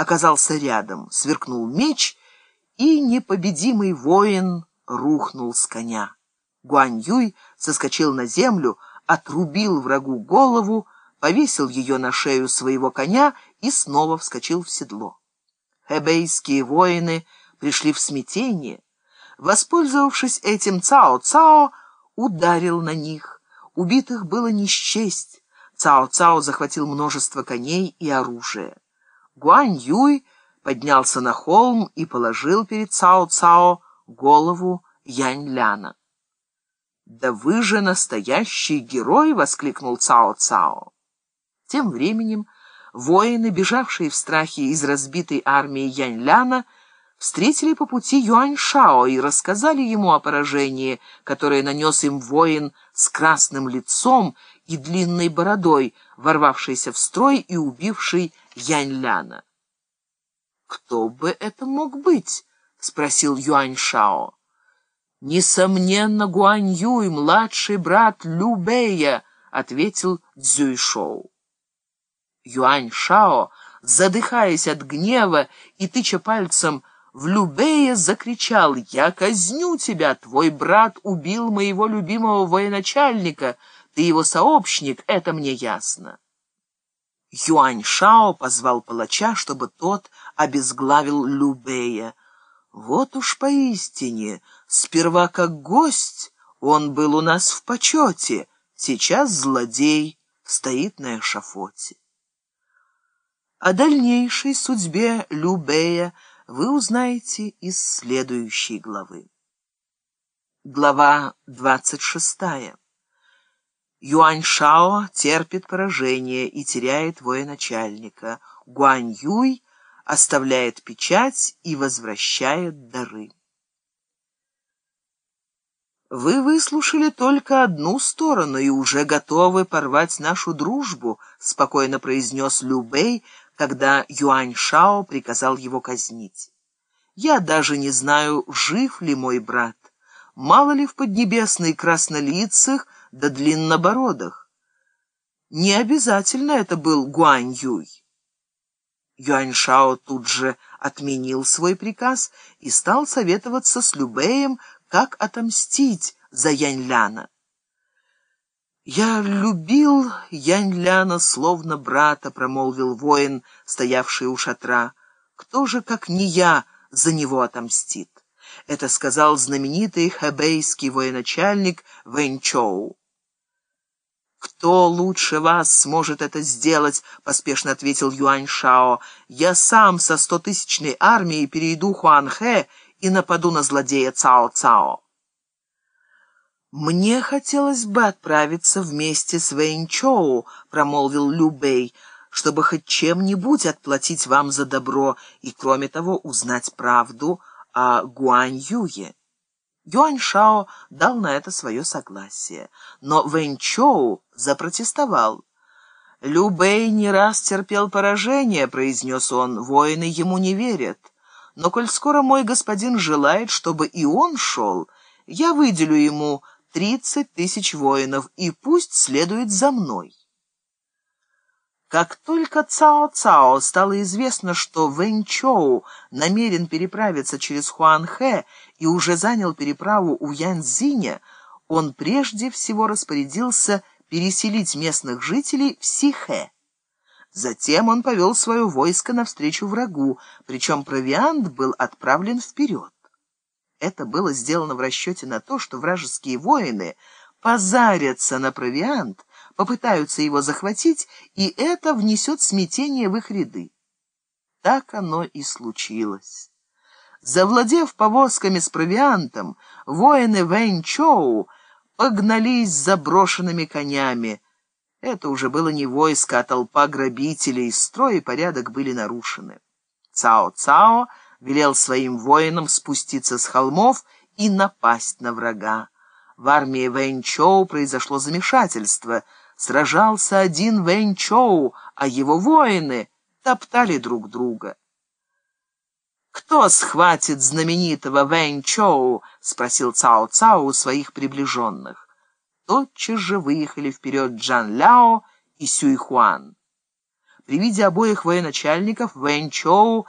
оказался рядом, сверкнул меч, и непобедимый воин рухнул с коня. Гуань Юй соскочил на землю, отрубил врагу голову, повесил ее на шею своего коня и снова вскочил в седло. Хэбейские воины пришли в смятение. Воспользовавшись этим, Цао-Цао ударил на них. Убитых было не счесть. Цао-Цао захватил множество коней и оружия. Гуань-Юй поднялся на холм и положил перед Цао-Цао голову Янь-Ляна. «Да вы же настоящий герой!» — воскликнул Цао-Цао. Тем временем воины, бежавшие в страхе из разбитой армии Янь-Ляна, встретили по пути Юань-Шао и рассказали ему о поражении, которое нанес им воин с красным лицом и длинной бородой, ворвавшийся в строй и убивший Янь-Ляна. «Кто бы это мог быть?» — спросил Юань-Шао. «Несомненно, Гуань-Юй, младший брат Лю Бэя», — ответил Цзюйшоу. Юань-Шао, задыхаясь от гнева и тыча пальцем в Любея, закричал «Я казню тебя! Твой брат убил моего любимого военачальника. Ты его сообщник, это мне ясно». Юань-Шао позвал палача, чтобы тот обезглавил Любея. Вот уж поистине, сперва как гость он был у нас в почете, сейчас злодей стоит на эшафоте. О дальнейшей судьбе Любея вы узнаете из следующей главы. Глава двадцать шестая. Юань Шао терпит поражение и теряет военачальника. Гуань Юй оставляет печать и возвращает дары. Вы выслушали только одну сторону и уже готовы порвать нашу дружбу, спокойно произнес Лю Бэй, когда Юань Шао приказал его казнить. Я даже не знаю, жив ли мой брат. Мало ли в Поднебесной краснолицах да длиннобородых. Не обязательно это был Гуань Юй. Юань Шао тут же отменил свой приказ и стал советоваться с Любеем, как отомстить за Янь Ляна. «Я любил Янь-Ляна словно брата», — промолвил воин, стоявший у шатра. «Кто же, как не я, за него отомстит?» Это сказал знаменитый хэбейский военачальник Вэньчоу. «Кто лучше вас сможет это сделать?» — поспешно ответил Юань Шао. «Я сам со стотысячной армией перейду Хуанхэ и нападу на злодея Цао Цао». «Мне хотелось бы отправиться вместе с Вэньчоу», — промолвил Лю Бэй, «чтобы хоть чем-нибудь отплатить вам за добро и, кроме того, узнать правду о Гуань Юе». Юань Шао дал на это свое согласие, но Вэньчоу запротестовал. «Лю Бэй не раз терпел поражение», — произнес он, — «воины ему не верят. Но коль скоро мой господин желает, чтобы и он шел, я выделю ему тридцать тысяч воинов, и пусть следует за мной. Как только Цао-Цао стало известно, что Вэнь-Чоу намерен переправиться через Хуанхэ и уже занял переправу у Яньцзиня, он прежде всего распорядился переселить местных жителей в Сихэ. Затем он повел свое войско навстречу врагу, причем провиант был отправлен вперед. Это было сделано в расчете на то, что вражеские воины позарятся на провиант, попытаются его захватить, и это внесет смятение в их ряды. Так оно и случилось. Завладев повозками с провиантом, воины Вэньчоу погнались заброшенными конями. Это уже было не войско, а толпа грабителей, строй и порядок были нарушены. Цао-Цао велел своим воинам спуститься с холмов и напасть на врага. В армии Вэньчоу произошло замешательство. Сражался один Вэньчоу, а его воины топтали друг друга. «Кто схватит знаменитого Вэньчоу?» — спросил Цао-Цао у своих приближенных. Тотчас же выехали вперед Джан Ляо и Сюйхуан. При виде обоих военачальников Вэньчоу